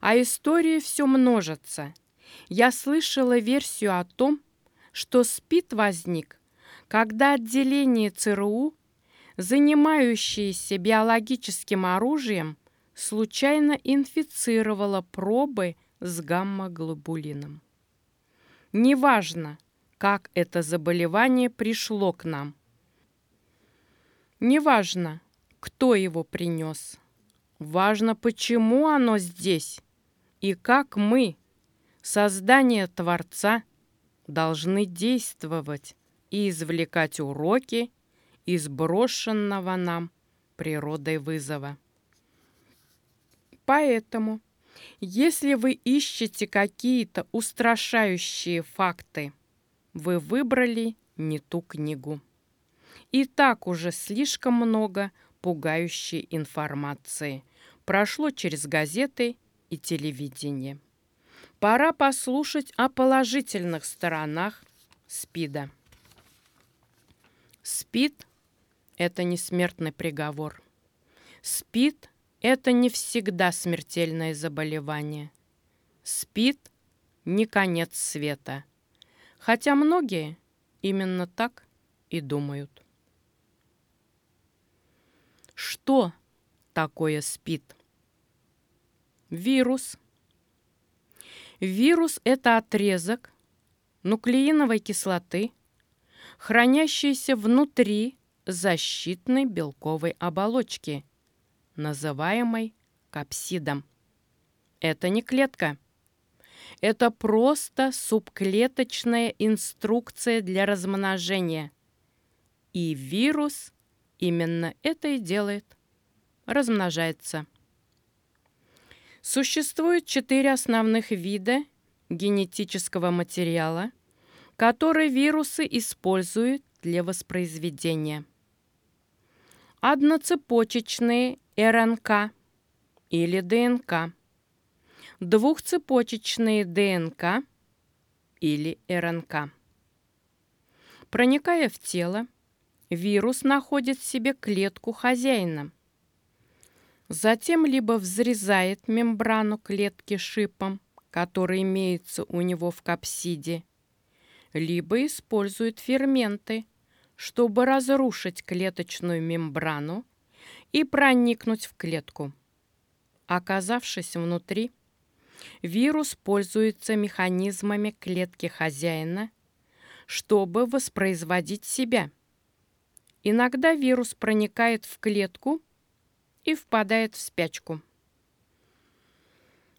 А истории все множатся. Я слышала версию о том, что СПИД возник, когда отделение ЦРУ, занимающееся биологическим оружием, случайно инфицировало пробы с гамма-глобулином. Неважно, как это заболевание пришло к нам. Неважно, кто его принес. Важно, почему оно здесь и как мы, создание Творца, должны действовать и извлекать уроки из брошенного нам природой вызова. Поэтому, если вы ищете какие-то устрашающие факты, вы выбрали не ту книгу. И так уже слишком много пугающей информации прошло через газеты и телевидение. Пора послушать о положительных сторонах СПИДа. СПИД – это не смертный приговор. СПИД – это не всегда смертельное заболевание. СПИД – не конец света. Хотя многие именно так и думают. Что такое СПИД? Вирус. Вирус – это отрезок нуклеиновой кислоты, хранящийся внутри защитной белковой оболочки, называемой капсидом. Это не клетка. Это просто субклеточная инструкция для размножения. И вирус Именно это и делает. Размножается. Существует четыре основных вида генетического материала, которые вирусы используют для воспроизведения. Одноцепочечные РНК или ДНК, двухцепочечные ДНК или РНК. Проникая в тело, вирус находит в себе клетку хозяина. Затем либо взрезает мембрану клетки шипом, который имеется у него в капсиде, либо использует ферменты, чтобы разрушить клеточную мембрану и проникнуть в клетку. Оказавшись внутри, вирус пользуется механизмами клетки хозяина, чтобы воспроизводить себя – Иногда вирус проникает в клетку и впадает в спячку.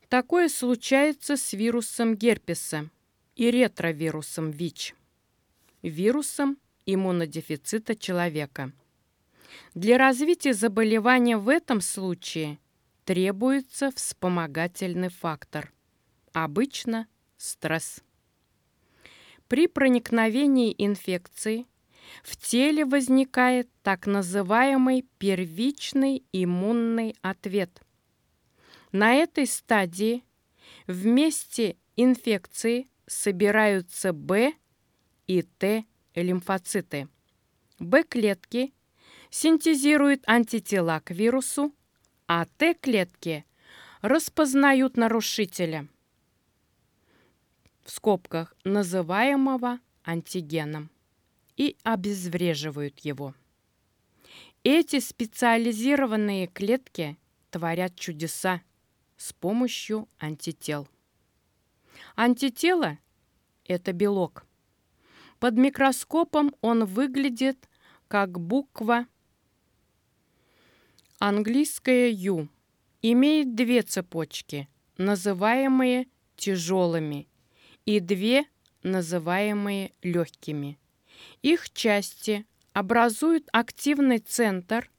Такое случается с вирусом герпеса и ретровирусом ВИЧ, вирусом иммунодефицита человека. Для развития заболевания в этом случае требуется вспомогательный фактор, обычно стресс. При проникновении инфекции в теле возникает так называемый первичный иммунный ответ. На этой стадии вместе инфекции собираются Б и Т лимфоциты. Б-клетки синтезируют антитела к вирусу, а Т-клетки распознают нарушителя, в скобках называемого антигеном и обезвреживают его. Эти специализированные клетки творят чудеса с помощью антител. Антитело – это белок. Под микроскопом он выглядит как буква английская «Ю». Имеет две цепочки, называемые тяжелыми, и две, называемые легкими. Их части образуют активный центр,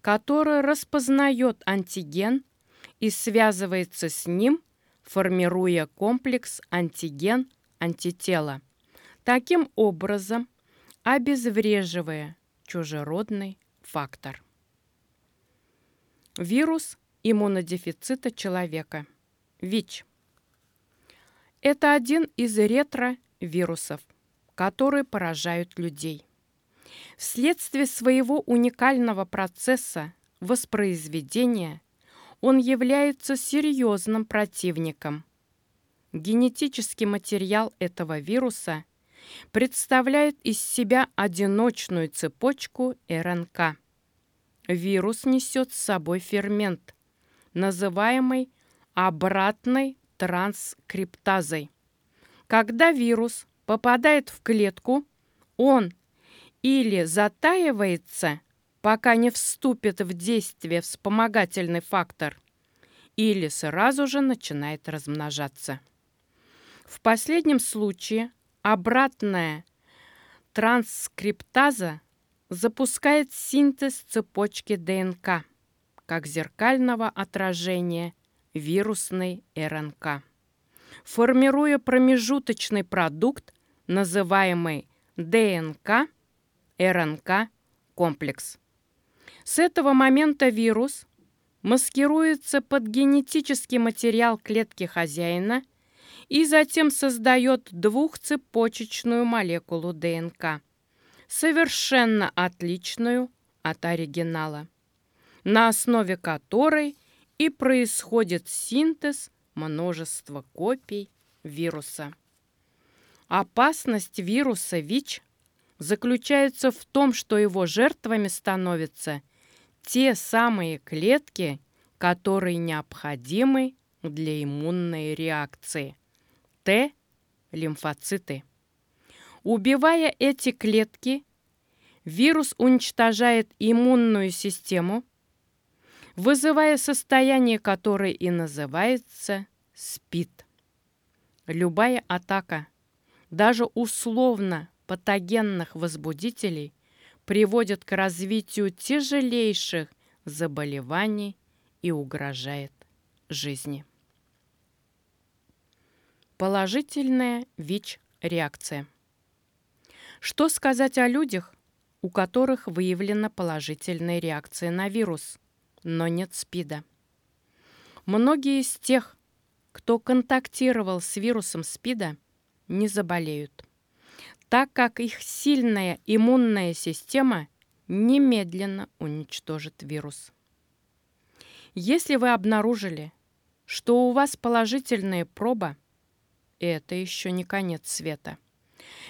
который распознает антиген и связывается с ним, формируя комплекс антиген-антитела. Таким образом, обезвреживая чужеродный фактор. Вирус иммунодефицита человека. ВИЧ. Это один из ретровирусов – которые поражают людей. Вследствие своего уникального процесса воспроизведения он является серьезным противником. Генетический материал этого вируса представляет из себя одиночную цепочку РНК. Вирус несет с собой фермент, называемый обратной транскриптазой. Когда вирус попадает в клетку, он или затаивается, пока не вступит в действие вспомогательный фактор, или сразу же начинает размножаться. В последнем случае обратная транскриптаза запускает синтез цепочки ДНК как зеркального отражения вирусной РНК, формируя промежуточный продукт, называемый ДНК-РНК-комплекс. С этого момента вирус маскируется под генетический материал клетки хозяина – и затем создает двухцепочечную молекулу ДНК, совершенно отличную от оригинала, на основе которой и происходит синтез множества копий вируса. Опасность вируса ВИЧ заключается в том, что его жертвами становятся те самые клетки, которые необходимы для иммунной реакции – Т – лимфоциты. Убивая эти клетки, вирус уничтожает иммунную систему, вызывая состояние, которое и называется СПИД. Любая атака, даже условно патогенных возбудителей, приводит к развитию тяжелейших заболеваний и угрожает жизни. Положительная ВИЧ-реакция. Что сказать о людях, у которых выявлена положительная реакция на вирус, но нет СПИДа? Многие из тех, кто контактировал с вирусом СПИДа, не заболеют, так как их сильная иммунная система немедленно уничтожит вирус. Если вы обнаружили, что у вас положительная проба – это еще не конец света.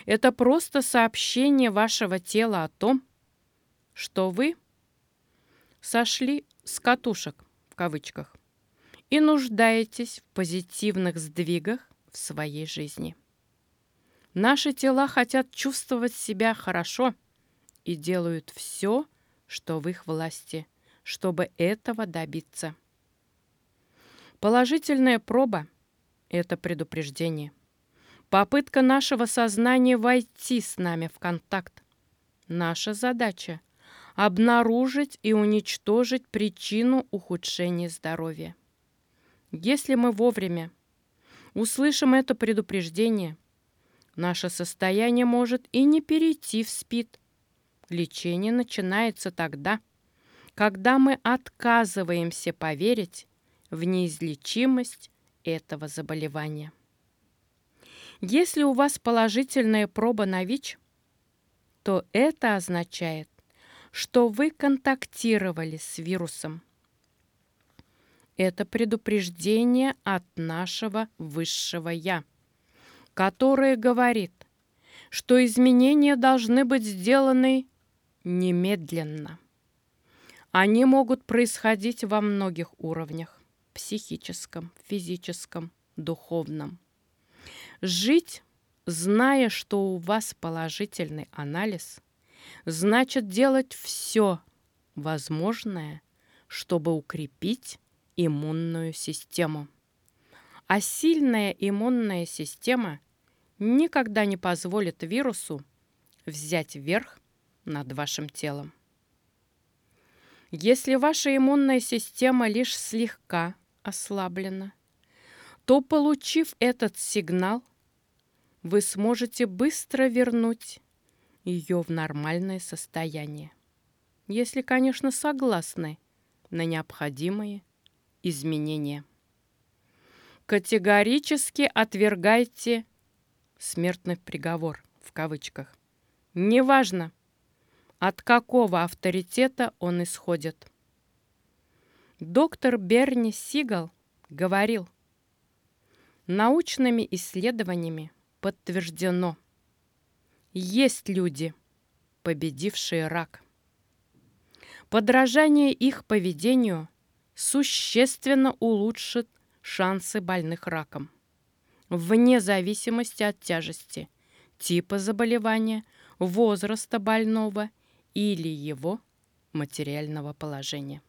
Это просто сообщение вашего тела о том, что вы сошли с катушек, в кавычках, и нуждаетесь в позитивных сдвигах в своей жизни. Наши тела хотят чувствовать себя хорошо и делают все, что в их власти, чтобы этого добиться. Положительная проба – это предупреждение. Попытка нашего сознания войти с нами в контакт. Наша задача – обнаружить и уничтожить причину ухудшения здоровья. Если мы вовремя услышим это предупреждение, наше состояние может и не перейти в СПИД. Лечение начинается тогда, когда мы отказываемся поверить в неизлечимость этого заболевания. Если у вас положительная проба на ВИЧ, то это означает, что вы контактировали с вирусом. Это предупреждение от нашего высшего «Я», которое говорит, что изменения должны быть сделаны немедленно. Они могут происходить во многих уровнях психическом, физическом, духовном. Жить, зная, что у вас положительный анализ, значит делать все возможное, чтобы укрепить иммунную систему. А сильная иммунная система никогда не позволит вирусу взять верх над вашим телом. Если ваша иммунная система лишь слегка ослаблена, то, получив этот сигнал, вы сможете быстро вернуть ее в нормальное состояние. Если, конечно, согласны на необходимые изменения. Категорически отвергайте смертный приговор в кавычках. Неважно, от какого авторитета он исходит. Доктор Берни Сигал говорил, научными исследованиями подтверждено, есть люди, победившие рак. Подражание их поведению существенно улучшит шансы больных раком, вне зависимости от тяжести, типа заболевания, возраста больного или его материального положения.